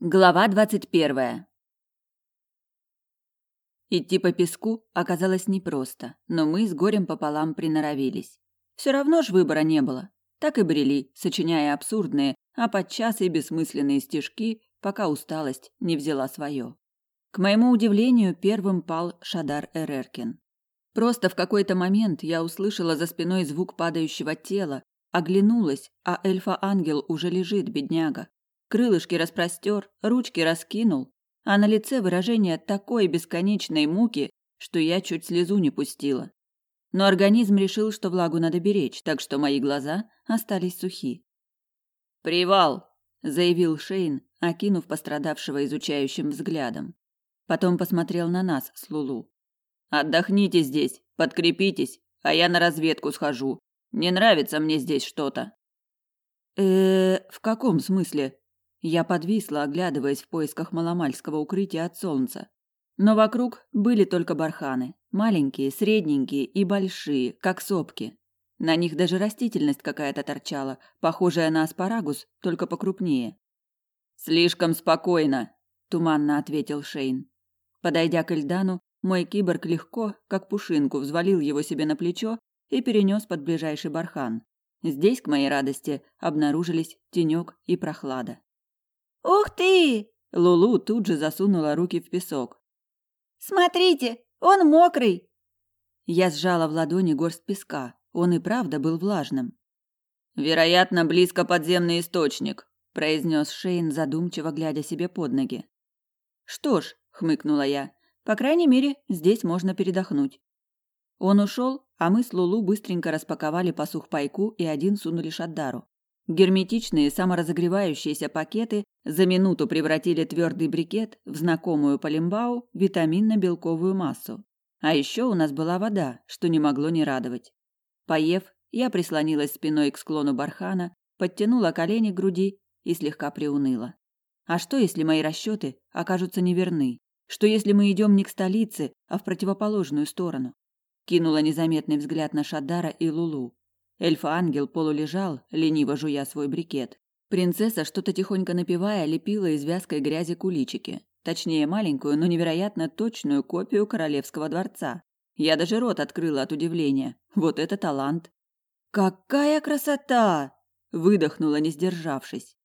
Глава двадцать первая. Идти по песку оказалось непросто, но мы с горем пополам приноровились. Все равно ж выбора не было. Так и брели, сочиняя абсурдные, а подчас и бессмысленные стишки, пока усталость не взяла свое. К моему удивлению, первым пал Шадар Эреркин. Просто в какой-то момент я услышала за спиной звук падающего тела, оглянулась, а эльфа-ангел уже лежит, бедняга, крылышки распростер, ручки раскинул, а на лице выражение такой бесконечной муки, что я чуть слезу не пустила. Но организм решил, что влагу надо беречь, так что мои глаза остались сухи. «Привал!» – заявил Шейн, окинув пострадавшего изучающим взглядом. Потом посмотрел на нас с Лулу. «Отдохните здесь, подкрепитесь, а я на разведку схожу. Не нравится мне здесь что-то». «Э, в каком смысле?» Я подвисла, оглядываясь в поисках маломальского укрытия от солнца. Но вокруг были только барханы, маленькие, средненькие и большие, как сопки. На них даже растительность какая-то торчала, похожая на аспарагус, только покрупнее. Слишком спокойно, туманно ответил Шейн. Подойдя к Эльдану, мой киборг легко, как пушинку, взвалил его себе на плечо и перенес под ближайший бархан. Здесь, к моей радости, обнаружились тенек и прохлада. «Ух ты!» Лулу тут же засунула руки в песок. «Смотрите, он мокрый!» Я сжала в ладони горсть песка. Он и правда был влажным. «Вероятно, близко подземный источник», – произнес Шейн, задумчиво глядя себе под ноги. «Что ж», – хмыкнула я, – «по крайней мере, здесь можно передохнуть». Он ушел, а мы с Лулу быстренько распаковали посух пайку и один сунули Шаддару. Герметичные саморазогревающиеся пакеты за минуту превратили твердый брикет в знакомую полимбау витаминно-белковую массу. А еще у нас была вода, что не могло не радовать. Поев, я прислонилась спиной к склону бархана, подтянула колени к груди и слегка приуныла. А что, если мои расчеты окажутся неверны? Что, если мы идем не к столице, а в противоположную сторону? Кинула незаметный взгляд на Шадара и Лулу. Эльф-ангел полулежал, лениво жуя свой брикет. Принцесса, что-то тихонько напевая, лепила из вязкой грязи куличики. Точнее, маленькую, но невероятно точную копию королевского дворца. Я даже рот открыла от удивления. Вот это талант! «Какая красота!» – выдохнула, не сдержавшись.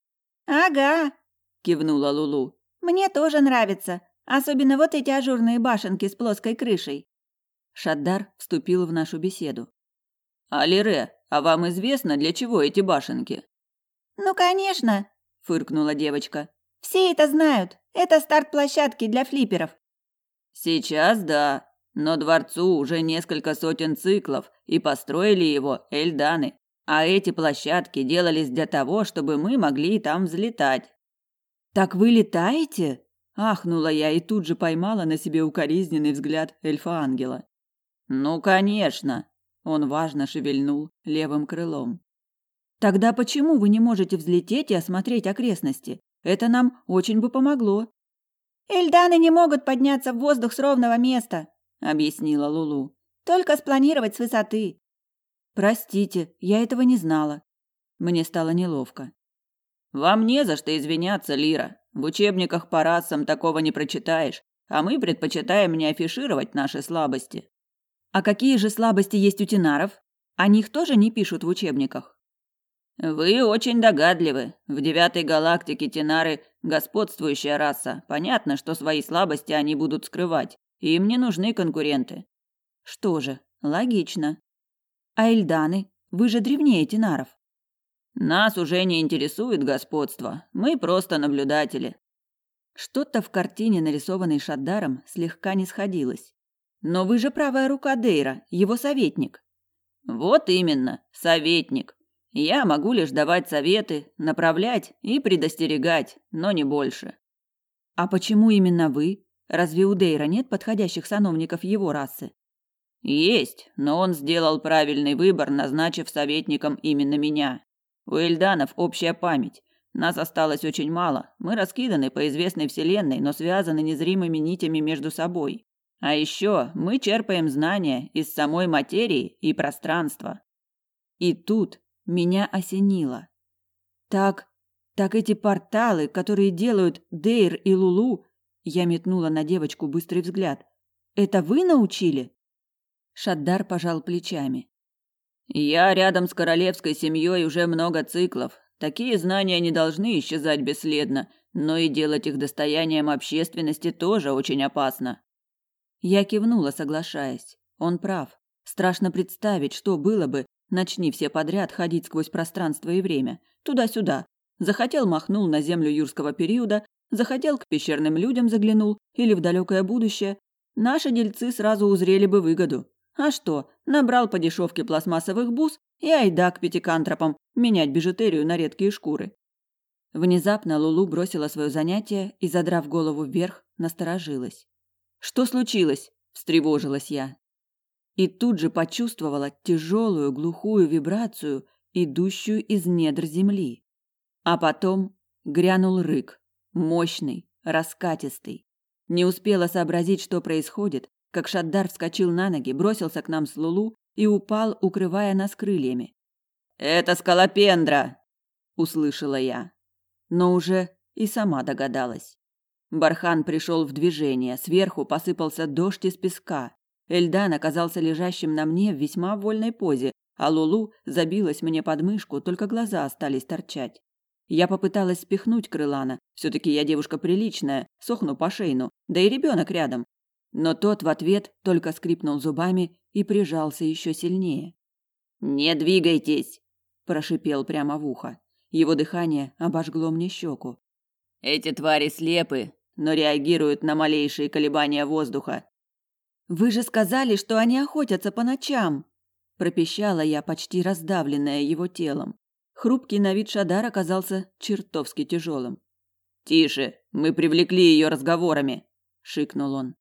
«Ага!» – кивнула Лулу. «Мне тоже нравится. Особенно вот эти ажурные башенки с плоской крышей». Шаддар вступил в нашу беседу. «Алире, а вам известно, для чего эти башенки? Ну, конечно, фыркнула девочка. Все это знают. Это старт площадки для флиперов. Сейчас да, но дворцу уже несколько сотен циклов, и построили его эльданы. А эти площадки делались для того, чтобы мы могли там взлетать. Так вы летаете? ахнула я и тут же поймала на себе укоризненный взгляд эльфа-ангела. Ну, конечно, он важно шевельнул левым крылом. Тогда почему вы не можете взлететь и осмотреть окрестности? Это нам очень бы помогло. Эльданы не могут подняться в воздух с ровного места, объяснила Лулу. Только спланировать с высоты. Простите, я этого не знала. Мне стало неловко. Вам не за что извиняться, Лира. В учебниках по расам такого не прочитаешь, а мы предпочитаем не афишировать наши слабости. А какие же слабости есть у тенаров? О них тоже не пишут в учебниках. Вы очень догадливы. В девятой галактике тенары господствующая раса. Понятно, что свои слабости они будут скрывать. Им не нужны конкуренты. Что же, логично. А Эльданы, вы же древнее тенаров. Нас уже не интересует господство. Мы просто наблюдатели. Что-то в картине, нарисованной Шаддаром, слегка не сходилось. Но вы же правая рука Дейра, его советник. Вот именно, советник. Я могу лишь давать советы, направлять и предостерегать, но не больше. А почему именно вы? Разве у Дейра нет подходящих сановников его расы? Есть, но он сделал правильный выбор, назначив советником именно меня. У Эльданов общая память. Нас осталось очень мало. Мы раскиданы по известной вселенной, но связаны незримыми нитями между собой. А еще мы черпаем знания из самой материи и пространства. И тут меня осенило. Так Так эти порталы, которые делают Дейр и Лулу, я метнула на девочку быстрый взгляд. Это вы научили? Шаддар пожал плечами. Я рядом с королевской семьей уже много циклов. Такие знания не должны исчезать бесследно, но и делать их достоянием общественности тоже очень опасно. Я кивнула, соглашаясь. Он прав. Страшно представить, что было бы, начни все подряд ходить сквозь пространство и время, туда-сюда. Захотел махнул на землю юрского периода, захотел к пещерным людям заглянул или в далекое будущее. Наши дельцы сразу узрели бы выгоду. А что, набрал по дешевке пластмассовых бус и айда к пятикантропам менять бижутерию на редкие шкуры. Внезапно Лулу бросила свое занятие и, задрав голову вверх, насторожилась. «Что случилось?» – встревожилась я. И тут же почувствовала тяжелую глухую вибрацию, идущую из недр земли. А потом грянул рык, мощный, раскатистый. Не успела сообразить, что происходит, как Шаддар вскочил на ноги, бросился к нам с Лулу и упал, укрывая нас крыльями. «Это скалопендра!» – услышала я. Но уже и сама догадалась. Бархан пришел в движение, сверху посыпался дождь из песка. Эльдан оказался лежащим на мне в весьма вольной позе, а Лулу забилась мне под мышку, только глаза остались торчать. Я попыталась спихнуть крылана, все-таки я девушка приличная, сохну по шейну, да и ребенок рядом. Но тот в ответ только скрипнул зубами и прижался еще сильнее. «Не двигайтесь!» – прошипел прямо в ухо. Его дыхание обожгло мне щеку. «Эти твари слепы, но реагируют на малейшие колебания воздуха». «Вы же сказали, что они охотятся по ночам!» – пропищала я, почти раздавленная его телом. Хрупкий на вид Шадар оказался чертовски тяжелым. «Тише, мы привлекли ее разговорами!» – шикнул он.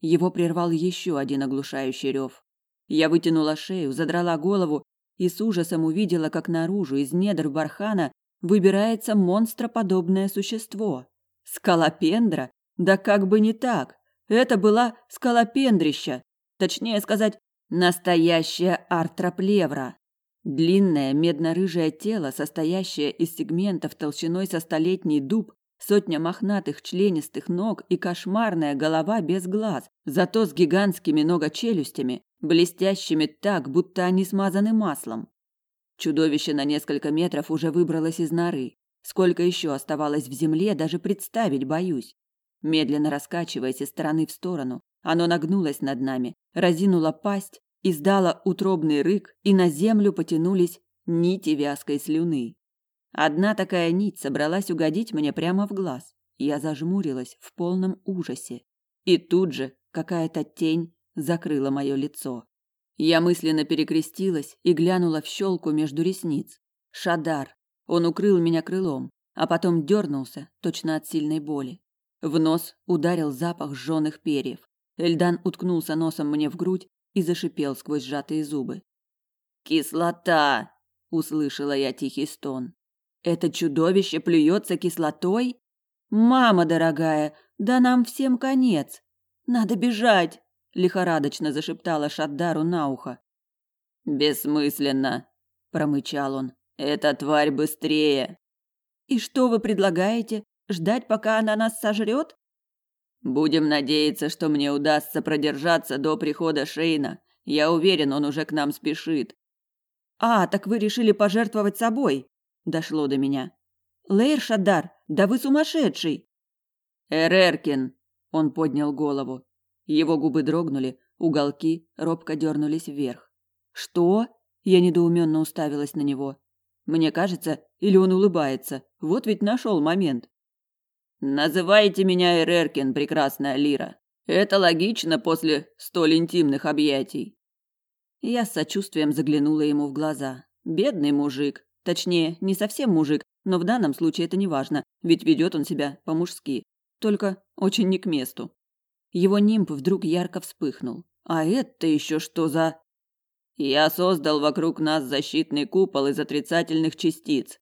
Его прервал еще один оглушающий рев. Я вытянула шею, задрала голову и с ужасом увидела, как наружу из недр бархана выбирается монстроподобное существо. Скалопендра? Да как бы не так. Это была скалопендрища. Точнее сказать, настоящая артроплевра. Длинное медно-рыжее тело, состоящее из сегментов толщиной со столетний дуб, Сотня мохнатых членистых ног и кошмарная голова без глаз, зато с гигантскими ногочелюстями, блестящими так, будто они смазаны маслом. Чудовище на несколько метров уже выбралось из норы. Сколько еще оставалось в земле, даже представить боюсь. Медленно раскачиваясь из стороны в сторону, оно нагнулось над нами, разинуло пасть, издало утробный рык, и на землю потянулись нити вязкой слюны. Одна такая нить собралась угодить мне прямо в глаз. Я зажмурилась в полном ужасе. И тут же какая-то тень закрыла мое лицо. Я мысленно перекрестилась и глянула в щелку между ресниц. Шадар. Он укрыл меня крылом, а потом дернулся, точно от сильной боли. В нос ударил запах сжёных перьев. Эльдан уткнулся носом мне в грудь и зашипел сквозь сжатые зубы. «Кислота!» – услышала я тихий стон. Это чудовище плюется кислотой? Мама дорогая, да нам всем конец. Надо бежать, лихорадочно зашептала Шаддару на ухо. Бессмысленно, промычал он. Эта тварь быстрее. И что вы предлагаете? Ждать, пока она нас сожрет? Будем надеяться, что мне удастся продержаться до прихода Шейна. Я уверен, он уже к нам спешит. А, так вы решили пожертвовать собой? дошло до меня. Лейр Шадар, да вы сумасшедший. Эреркин, он поднял голову. Его губы дрогнули, уголки робко дернулись вверх. Что? Я недоуменно уставилась на него. Мне кажется, или он улыбается. Вот ведь нашел момент. Называйте меня Эреркин, прекрасная Лира. Это логично после столь интимных объятий. Я с сочувствием заглянула ему в глаза. Бедный мужик, Точнее, не совсем мужик, но в данном случае это не важно, ведь ведет он себя по-мужски. Только очень не к месту. Его нимб вдруг ярко вспыхнул. А это еще что за... Я создал вокруг нас защитный купол из отрицательных частиц,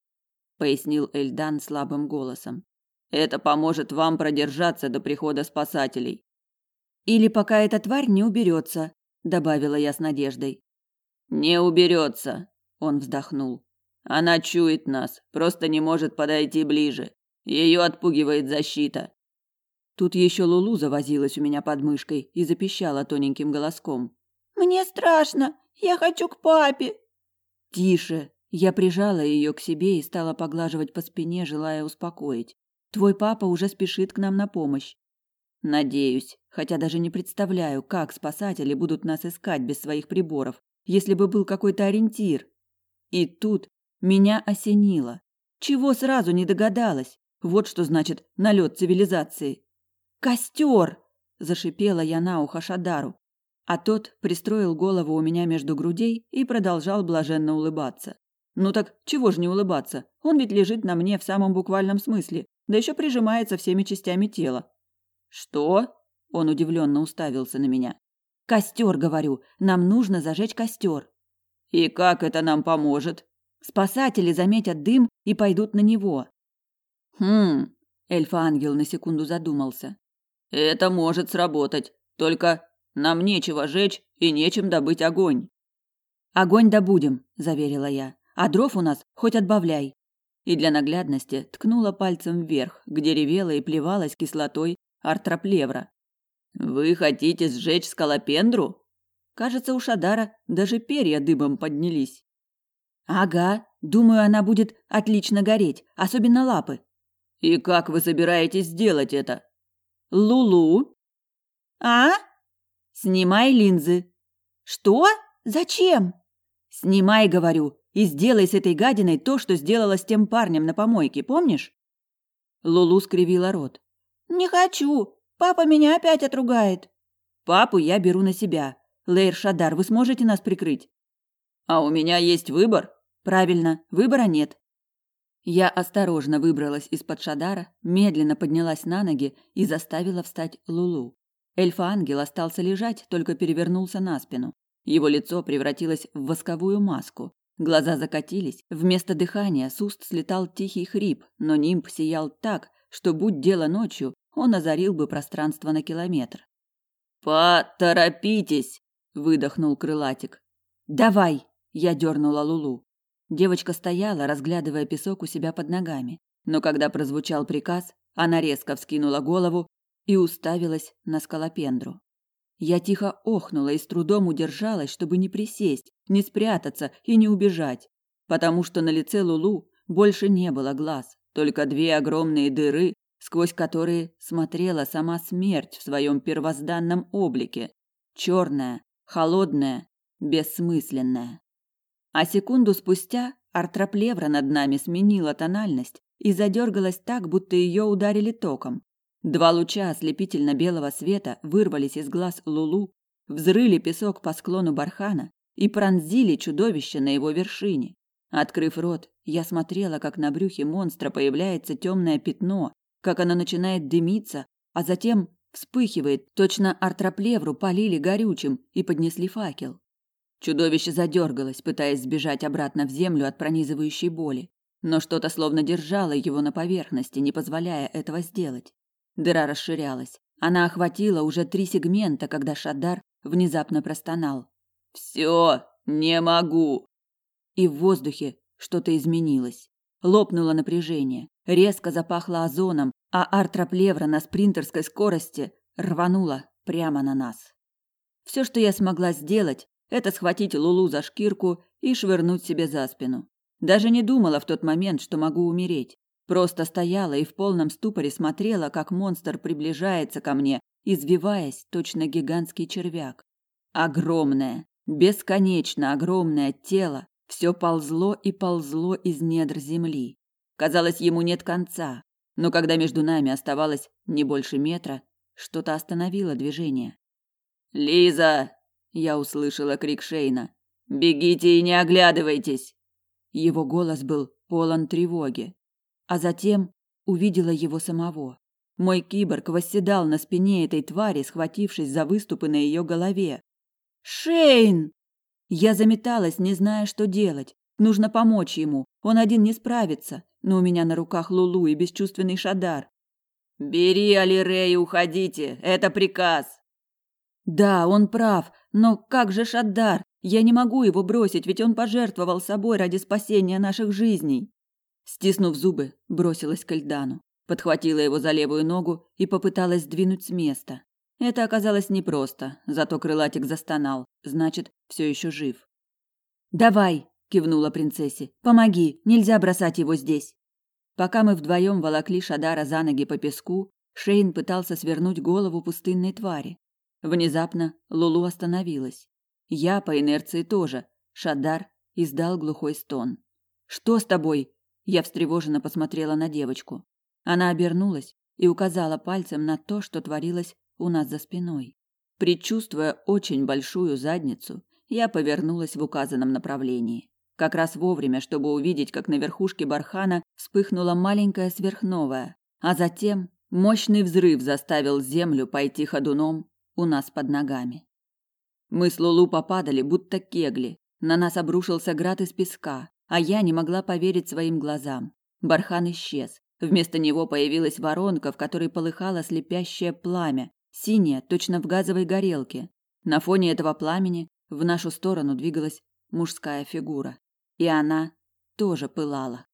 пояснил Эльдан слабым голосом. Это поможет вам продержаться до прихода спасателей. Или пока эта тварь не уберется, добавила я с надеждой. Не уберется, он вздохнул. Она чует нас, просто не может подойти ближе. Ее отпугивает защита. Тут еще Лулу завозилась у меня под мышкой и запищала тоненьким голоском. «Мне страшно! Я хочу к папе!» «Тише!» Я прижала ее к себе и стала поглаживать по спине, желая успокоить. «Твой папа уже спешит к нам на помощь». «Надеюсь, хотя даже не представляю, как спасатели будут нас искать без своих приборов, если бы был какой-то ориентир». И тут меня осенило. Чего сразу не догадалась? Вот что значит налет цивилизации. «Костер!» – зашипела я на ухо Шадару. А тот пристроил голову у меня между грудей и продолжал блаженно улыбаться. Ну так чего ж не улыбаться? Он ведь лежит на мне в самом буквальном смысле, да еще прижимается всеми частями тела. Что? Он удивленно уставился на меня. Костер, говорю, нам нужно зажечь костер. И как это нам поможет? Спасатели заметят дым и пойдут на него. Хм, эльф-ангел на секунду задумался. Это может сработать, только нам нечего жечь и нечем добыть огонь. Огонь добудем, заверила я. А дров у нас хоть отбавляй. И для наглядности ткнула пальцем вверх, где ревела и плевалась кислотой артроплевра. Вы хотите сжечь скалопендру? Кажется, у Шадара даже перья дыбом поднялись. Ага, думаю, она будет отлично гореть, особенно лапы. И как вы собираетесь сделать это? Лулу? А? Снимай линзы. Что? Зачем? Снимай, говорю, и сделай с этой гадиной то, что сделала с тем парнем на помойке, помнишь? Лулу скривила рот. Не хочу. Папа меня опять отругает. Папу я беру на себя. Лейр Шадар, вы сможете нас прикрыть? А у меня есть выбор. Правильно, выбора нет. Я осторожно выбралась из-под Шадара, медленно поднялась на ноги и заставила встать Лулу. Эльф-ангел остался лежать, только перевернулся на спину. Его лицо превратилось в восковую маску. Глаза закатились, вместо дыхания с уст слетал тихий хрип, но нимб сиял так, что, будь дело ночью, он озарил бы пространство на километр. «Поторопитесь!» – выдохнул крылатик. «Давай!» – я дернула Лулу. Девочка стояла, разглядывая песок у себя под ногами. Но когда прозвучал приказ, она резко вскинула голову и уставилась на скалопендру. Я тихо охнула и с трудом удержалась, чтобы не присесть, не спрятаться и не убежать, потому что на лице Лулу больше не было глаз, только две огромные дыры, сквозь которые смотрела сама смерть в своем первозданном облике, черная, холодная, бессмысленная. А секунду спустя артроплевра над нами сменила тональность и задергалась так, будто ее ударили током, Два луча ослепительно-белого света вырвались из глаз Лулу, взрыли песок по склону бархана и пронзили чудовище на его вершине. Открыв рот, я смотрела, как на брюхе монстра появляется темное пятно, как оно начинает дымиться, а затем вспыхивает, точно артроплевру полили горючим и поднесли факел. Чудовище задергалось, пытаясь сбежать обратно в землю от пронизывающей боли, но что-то словно держало его на поверхности, не позволяя этого сделать. Дыра расширялась. Она охватила уже три сегмента, когда Шадар внезапно простонал. «Все, не могу!» И в воздухе что-то изменилось. Лопнуло напряжение, резко запахло озоном, а артроплевра на спринтерской скорости рванула прямо на нас. Все, что я смогла сделать, это схватить Лулу за шкирку и швырнуть себе за спину. Даже не думала в тот момент, что могу умереть. Просто стояла и в полном ступоре смотрела, как монстр приближается ко мне, извиваясь, точно гигантский червяк. Огромное, бесконечно огромное тело все ползло и ползло из недр земли. Казалось, ему нет конца, но когда между нами оставалось не больше метра, что-то остановило движение. «Лиза!» – я услышала крик Шейна. «Бегите и не оглядывайтесь!» Его голос был полон тревоги а затем увидела его самого. Мой киборг восседал на спине этой твари, схватившись за выступы на ее голове. «Шейн!» Я заметалась, не зная, что делать. Нужно помочь ему. Он один не справится. Но у меня на руках Лулу и бесчувственный Шадар. «Бери Алире и уходите. Это приказ». Да, он прав. Но как же Шадар? Я не могу его бросить, ведь он пожертвовал собой ради спасения наших жизней. Стиснув зубы, бросилась к Эльдану, подхватила его за левую ногу и попыталась сдвинуть с места. Это оказалось непросто, зато крылатик застонал, значит, все еще жив. «Давай!» – кивнула принцессе. «Помоги! Нельзя бросать его здесь!» Пока мы вдвоем волокли Шадара за ноги по песку, Шейн пытался свернуть голову пустынной твари. Внезапно Лулу остановилась. Я по инерции тоже. Шадар издал глухой стон. «Что с тобой?» Я встревоженно посмотрела на девочку. Она обернулась и указала пальцем на то, что творилось у нас за спиной. Предчувствуя очень большую задницу, я повернулась в указанном направлении. Как раз вовремя, чтобы увидеть, как на верхушке бархана вспыхнула маленькая сверхновая, а затем мощный взрыв заставил землю пойти ходуном у нас под ногами. Мы с Лулу попадали, будто кегли. На нас обрушился град из песка, а я не могла поверить своим глазам. Бархан исчез. Вместо него появилась воронка, в которой полыхало слепящее пламя, синее, точно в газовой горелке. На фоне этого пламени в нашу сторону двигалась мужская фигура, и она тоже пылала.